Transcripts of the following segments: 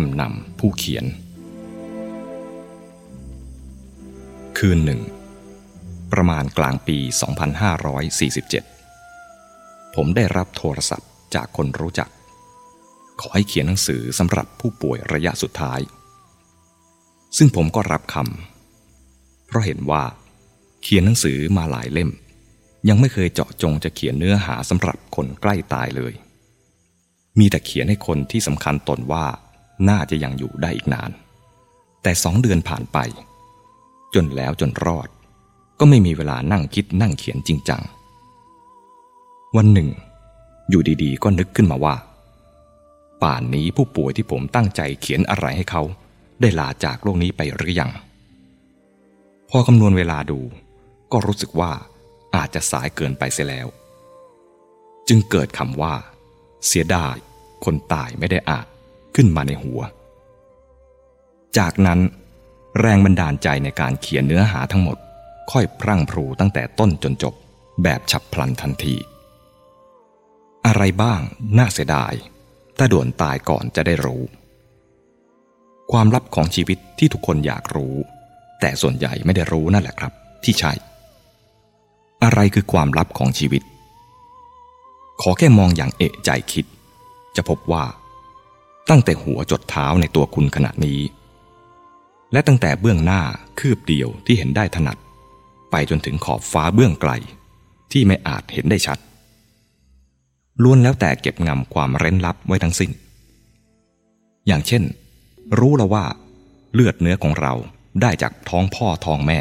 คำนำผู้เขียน คืนหนึ่ง ประมาณกลางปี 2547 ผมได้รับโทรศัพท์จากคนรู้จัก ขอให้เขียนหนังสือสำหรับผู้ป่วยระยะสุดท้าย ซึ่งผมก็รับคำเพราะเห็นว่า เขียนหนังสือมาหลายเล่ม ยังไม่เคยเจาะจงจะเขียนเนื้อหาสำหรับคนใกล้ตายเลยมีแต่เขียนให้คนที่สำคัญตนว่า น่าจะยังอยู่ได้อีกนาน แต่สองเดือนผ่านไป จนแล้วจนรอด ก็ไม่มีเวลานั่งคิดนั่งเขียนจริงจัง วันหนึ่ง อยู่ดีๆ ก็นึกขึ้นมาว่า ป่านนี้ผู้ป่วยที่ผมตั้งใจเขียนอะไรให้เขา ได้ลาจากโลกนี้ไปหรือยัง พอคำนวณเวลาดู ก็รู้สึกว่าอาจจะสายเกินไปเสียแล้ว จึงเกิดคำว่า เสียดายคนตายไม่ได้อาจ ขึ้นมาในหัว จากนั้น แรงบันดาลใจในการเขียนเนื้อหาทั้งหมด ค่อยพรั่งพรูตั้งแต่ต้นจนจบแบบฉับพลันทันที อะไรบ้างน่าเสียดาย ถ้าด่วนตายก่อนจะได้รู้ ความลับของชีวิตที่ทุกคนอยากรู้ แต่ส่วนใหญ่ไม่ได้รู้นั่นแหละครับ ที่ใช่ อะไรคือความลับของชีวิต ขอแค่มองอย่างเอะใจคิด จะพบว่า ตั้งแต่หัวจดเท้าในตัวคุณขณะนี้ และตั้งแต่เบื้องหน้าคืบเดียวที่เห็นได้ถนัด ไปจนถึงขอบฟ้าเบื้องไกล ที่ไม่อาจเห็นได้ชัดล้วนแล้วแต่เก็บงำความเร้นลับไว้ทั้งสิ้น อย่างเช่น รู้แล้วว่า เลือดเนื้อของเราได้จากท้องพ่อท้องแม่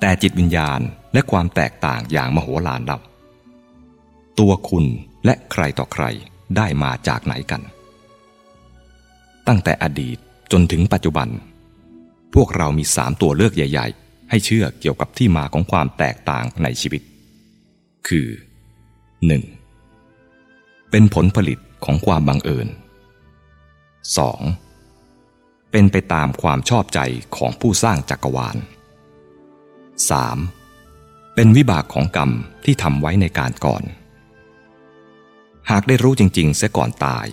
แต่จิตวิญญาณและความแตกต่างอย่างมโหฬารเราตัวคุณและใครต่อใครได้มาจากไหนกัน ตั้งแต่อดีตจนถึงปัจจุบัน พวกเรามีสามตัวเลือกใหญ่ ๆ ให้เชื่อเกี่ยวกับที่มาของความแตกต่างในชีวิต คือ 1. เป็นผลผลิตของความบังเอิญ 2. เป็นไปตามความชอบใจของผู้สร้างจักรวาล 3. เป็นวิบากของกรรมที่ทำไว้ในการก่อน หากได้รู้จริงๆเสียก่อนตาย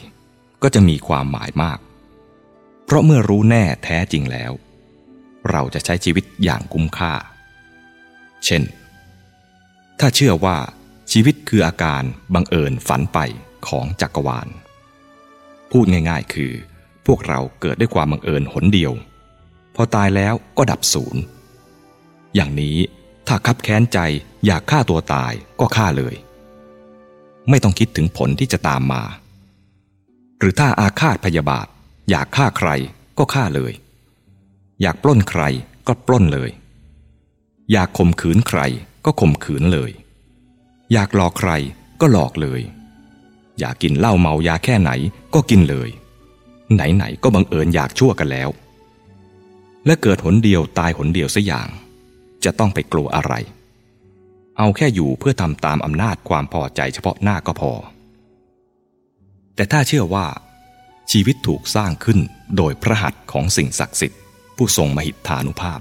ก็จะมีความหมายมาก เพราะเมื่อรู้แน่แท้จริงแล้ว เราจะใช้ชีวิตอย่างคุ้มค่า เช่น ถ้าเชื่อว่าชีวิตคืออาการบังเอิญฝันไปของจักรวาล พูดง่ายๆคือ พวกเราเกิดด้วยความบังเอิญหนเดียว พอตายแล้วก็ดับศูนย์ อย่างนี้ถ้าคับแค้นใจอยากฆ่าตัวตายก็ฆ่าเลย ไม่ต้องคิดถึงผลที่จะตามมา หรือถ้าอาฆาตพยาบาท อยากฆ่าใครก็ฆ่าเลย อยากปล้นใครก็ปล้นเลย อยากข่มขืนใครก็ข่มขืนเลย อยากหลอกใครก็หลอกเลย อยากกินเหล้าเมายาแค่ไหนก็กินเลย ไหนๆก็บังเอิญอยากชั่วกันแล้ว และเกิดหนเดียวตายหนเดียวสัอย่าง จะต้องไปกลัวอะไร เอาแค่อยู่เพื่อทำตามอำนาจความพอใจเฉพาะหน้าก็พอ แต่ถ้าเชื่อว่า ชีวิตถูกสร้างขึ้นโดยพระหัตถ์ของสิ่งศักดิ์สิทธิ์ ผู้ทรงมหิทธานุภาพ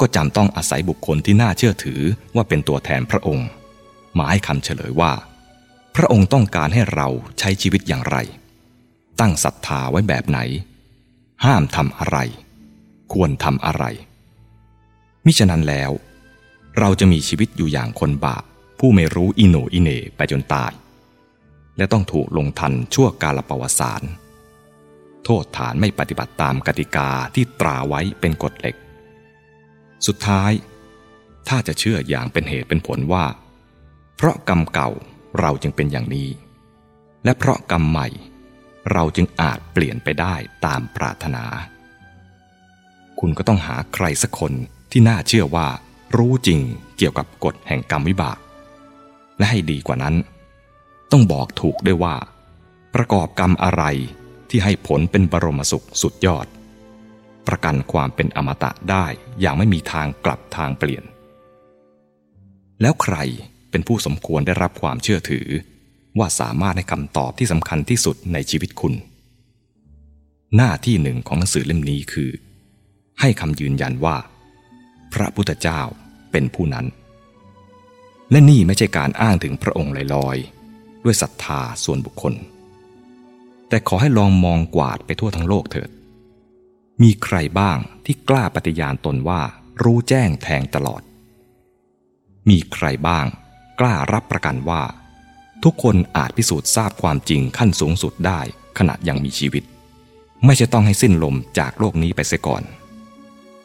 ก็จำต้องอาศัยบุคคลที่น่าเชื่อถือว่าเป็นตัวแทนพระองค์ มาให้คำเฉลยว่า พระองค์ต้องการให้เราใช้ชีวิตอย่างไร ตั้งศรัทธาไว้แบบไหน ห้ามทำอะไร ควรทำอะไร มิฉะนั้นแล้ว เราจะมีชีวิตอยู่อย่างคนบาปผู้ไม่รู้อิโนอิเนไปจนตาย และต้องถูกลงทันชั่วกาลประวัติศาสตร์โทษฐานไม่ปฏิบัติตามกติกาที่ตราไว้เป็นกฎเหล็ก สุดท้าย ถ้าจะเชื่ออย่างเป็นเหตุเป็นผลว่า เพราะกรรมเก่าเราจึงเป็นอย่างนี้ และเพราะกรรมใหม่ เราจึงอาจเปลี่ยนไปได้ตามปรารถนา คุณก็ต้องหาใครสักคนที่น่าเชื่อว่ารู้จริงเกี่ยวกับกฎแห่งกรรมวิบาก และให้ดีกว่านั้น ต้องบอกถูกด้ว่า ประกอบกรรมอะไรที่ให้ผลเป็นบรมสุขสุดยอด ประกันความเป็นอมตะได้อย่างไม่มีทางกลับทางเปลี่ยน แล้วใครเป็นผู้สมควรได้รับความเชื่อถือ ว่าสามารถให้คำตอบที่สำคัญที่สุดในชีวิตคุณ หน้าที่หนึ่งของหนังสือเล่มนี้คือ ให้คำยืนยันว่า พระพุทธเจ้าเป็นผู้นั้น และนี่ไม่ใช่การอ้างถึงพระองค์ลอยๆ ด้วยศรัทธาส่วนบุคคล แต่ขอให้ลองมองกวาดไปทั่วทั้งโลกเถิด มีใครบ้างที่กล้าปฏิญาณตนว่ารู้แจ้งแทงตลอด มีใครบ้างกล้ารับประกันว่า ทุกคนอาจพิสูจน์ทราบความจริงขั้นสูงสุดได้ขณะยังมีชีวิต ไม่ใช่ต้องให้สิ้นลมจากโลกนี้ไปเสียก่อน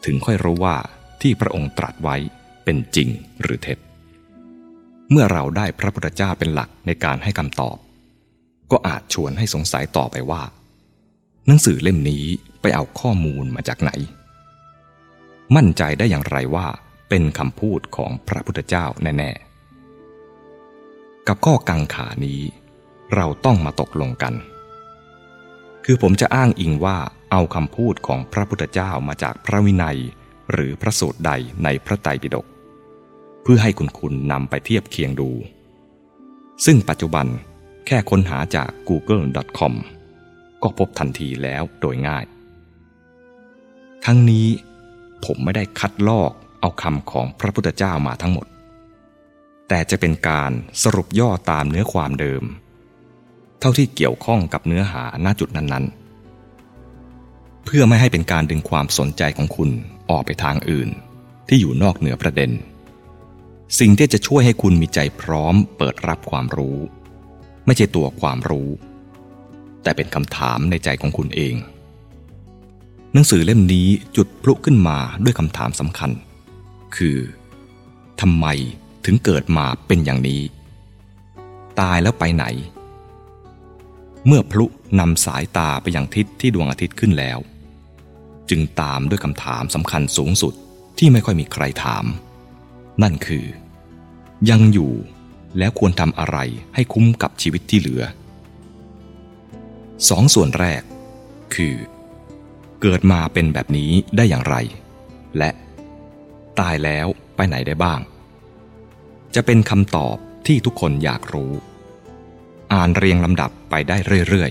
ถึงค่อยรู้ว่าที่พระองค์ตรัสไว้เป็นจริงหรือเท็จ เมื่อเราได้พระพุทธเจ้าเป็นหลักในการให้คำตอบ ก็อาจชวนให้สงสัยต่อไปว่า หนังสือเล่มนี้ไปเอาข้อมูลมาจากไหน มั่นใจได้อย่างไรว่าเป็นคำพูดของพระพุทธเจ้าแน่ ๆ กับข้อกังขานี้เราต้องมาตกลงกัน คือผมจะอ้างอิงว่าเอาคำพูดของพระพุทธเจ้ามาจากพระวินัย หรือพระสูตรใดในพระไตรปิฎก เพื่อให้คุณคุณนำไปเทียบเคียงดู ซึ่งปัจจุบันแค่ค้นหาจาก google.com ก็พบทันทีแล้วโดยง่าย ทั้งนี้ผมไม่ได้คัดลอกเอาคำของพระพุทธเจ้ามาทั้งหมด แต่จะเป็นการสรุปย่อตามเนื้อความเดิม เท่าที่เกี่ยวข้องกับเนื้อหาณจุดนั้นๆ เพื่อไม่ให้เป็นการดึงความสนใจของคุณออกไปทางอื่น ที่อยู่นอกเหนือประเด็น สิ่งที่จะช่วยให้คุณมีใจพร้อมเปิดรับความรู้ ไม่ใช่ตัวความรู้ แต่เป็นคำถามในใจของคุณเอง หนังสือเล่มนี้จุดพลุขึ้นมาด้วยคำถามสำคัญ คือทำไมถึงเกิดมาเป็นอย่างนี้ ตายแล้วไปไหน เมื่อพลุนำสายตาไปยังทิศที่ดวงอาทิตย์ขึ้นแล้ว จึงตามด้วยคำถามสำคัญสูงสุดที่ไม่ค่อยมีใครถาม นั่นคือ ยังอยู่แล้วควรทำอะไรให้คุ้มกับชีวิตที่เหลือสองส่วนแรก คือ เกิดมาเป็นแบบนี้ได้อย่างไร และตายแล้วไปไหนได้บ้าง จะเป็นคำตอบที่ทุกคนอยากรู้ อ่านเรียงลำดับไปได้เรื่อย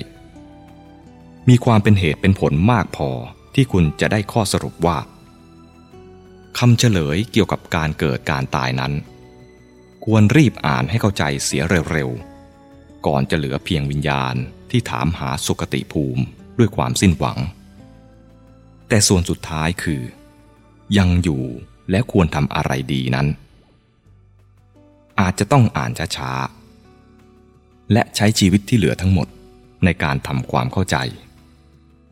ๆ มีความเป็นเหตุเป็นผลมากพอที่คุณจะได้ข้อสรุปว่าคำเฉลยเกี่ยวกับการเกิดการตายนั้น ควรรีบอ่านให้เข้าใจเสียเร็วๆ ก่อนจะเหลือเพียงวิญญาณที่ถามหาสุคติภูมิด้วยความสิ้นหวัง แต่ส่วนสุดท้ายคือ ยังอยู่และควรทำอะไรดีนั้น อาจจะต้องอ่านช้าๆ และใช้ชีวิตที่เหลือทั้งหมดในการทำความเข้าใจ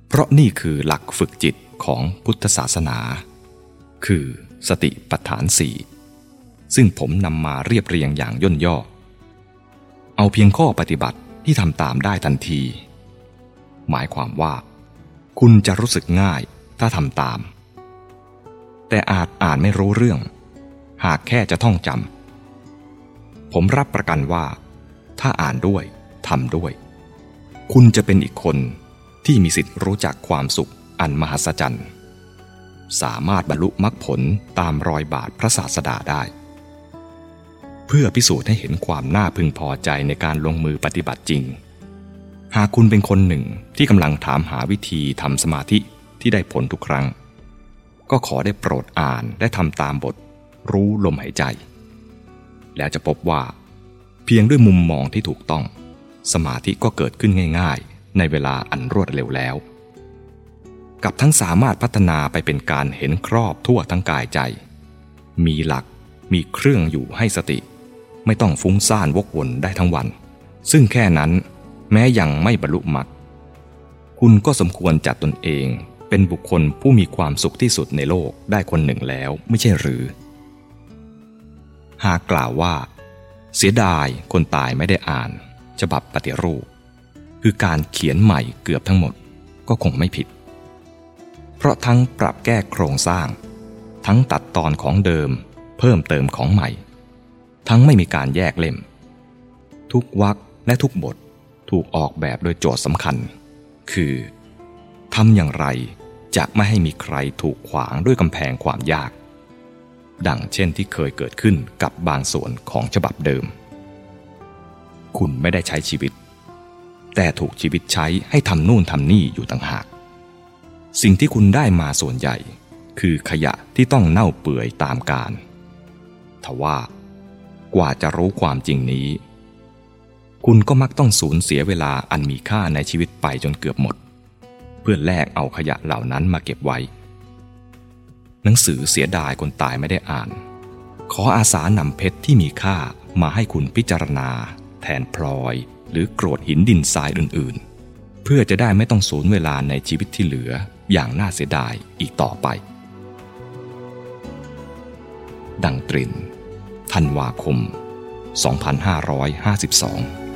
เพราะนี่คือหลักฝึกจิตของพุทธศาสนา คือสติปัฏฐานสี่ ซึ่งผมนำมาเรียบเรียงอย่างย่นย่อ เอาเพียงข้อปฏิบัติที่ทำตามได้ทันที หมายความว่า คุณจะรู้สึกง่ายถ้าทำตาม แต่อาจอ่านไม่รู้เรื่อง หากแค่จะท่องจำผมรับประกันว่า ถ้าอ่านด้วยทำด้วย คุณจะเป็นอีกคนที่มีสิทธิ์รู้จักความสุขอันมหัศจรรย์สามารถบรรลุมรรคผลตามรอยบาทพระศาสดาได้ เพื่อพิสูจน์ให้เห็นความน่าพึงพอใจในการลงมือปฏิบัติจริง หากคุณเป็นคนหนึ่งที่กำลังถามหาวิธีทำสมาธิที่ได้ผลทุกครั้ง ก็ขอได้โปรดอ่านและทำตามบท รู้ลมหายใจ แล้วจะพบว่า เพียงด้วยมุมมองที่ถูกต้อง สมาธิก็เกิดขึ้นง่ายๆ ในเวลาอันรวดเร็วแล้ว กับทั้งสามารถพัฒนาไปเป็นการเห็นครอบทั่วทั้งกายใจ มีหลักมีเครื่องอยู่ให้สติ ไม่ต้องฟุ้งซ่านวกวนได้ทั้งวัน ซึ่งแค่นั้นแม้ยังไม่บรรลุมรรคคุณก็สมควรจัดตนเอง เป็นบุคคลผู้มีความสุขที่สุดในโลกได้คนหนึ่งแล้วไม่ใช่หรือ หากกล่าวว่า เสียดายคนตายไม่ได้อ่าน ฉบับปฏิรูป คือการเขียนใหม่เกือบทั้งหมดก็คงไม่ผิด เพราะทั้งปรับแก้โครงสร้าง ทั้งตัดตอนของเดิม เพิ่มเติมของใหม่ ทั้งไม่มีการแยกเล่ม ทุกวรรคและทุกบทถูกออกแบบโดยโจทย์สำคัญ คือทำอย่างไรจะไม่ให้มีใครถูกขวางด้วยกำแพงความยาก ดังเช่นที่เคยเกิดขึ้นกับบางส่วนของฉบับเดิม คุณไม่ได้ใช้ชีวิต แต่ถูกชีวิตใช้ให้ทำนู่นทำนี่อยู่ต่างหาก สิ่งที่คุณได้มาส่วนใหญ่ คือขยะที่ต้องเน่าเปื่อยตามกาลทว่า กว่าจะรู้ความจริงนี้ คุณก็มักต้องสูญเสียเวลาอันมีค่าในชีวิตไปจนเกือบหมด เพื่อแลกเอาขยะเหล่านั้นมาเก็บไว้ หนังสือเสียดายคนตายไม่ได้อ่าน ขออาสานำเพชรที่มีค่ามาให้คุณพิจารณา แทนพลอย หรือโกรดหินดินทรายอื่นๆ เพื่อจะได้ไม่ต้องสูญเวลาในชีวิตที่เหลืออย่างน่าเสียดายอีกต่อไป ดังตริน ธันวาคม 2552